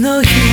の日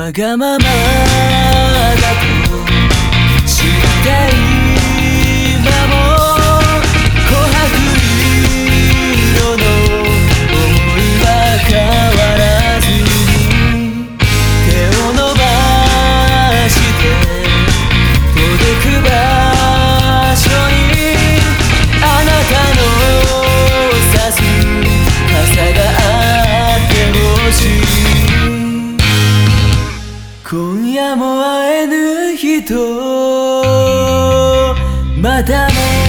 わがまま。とまたね。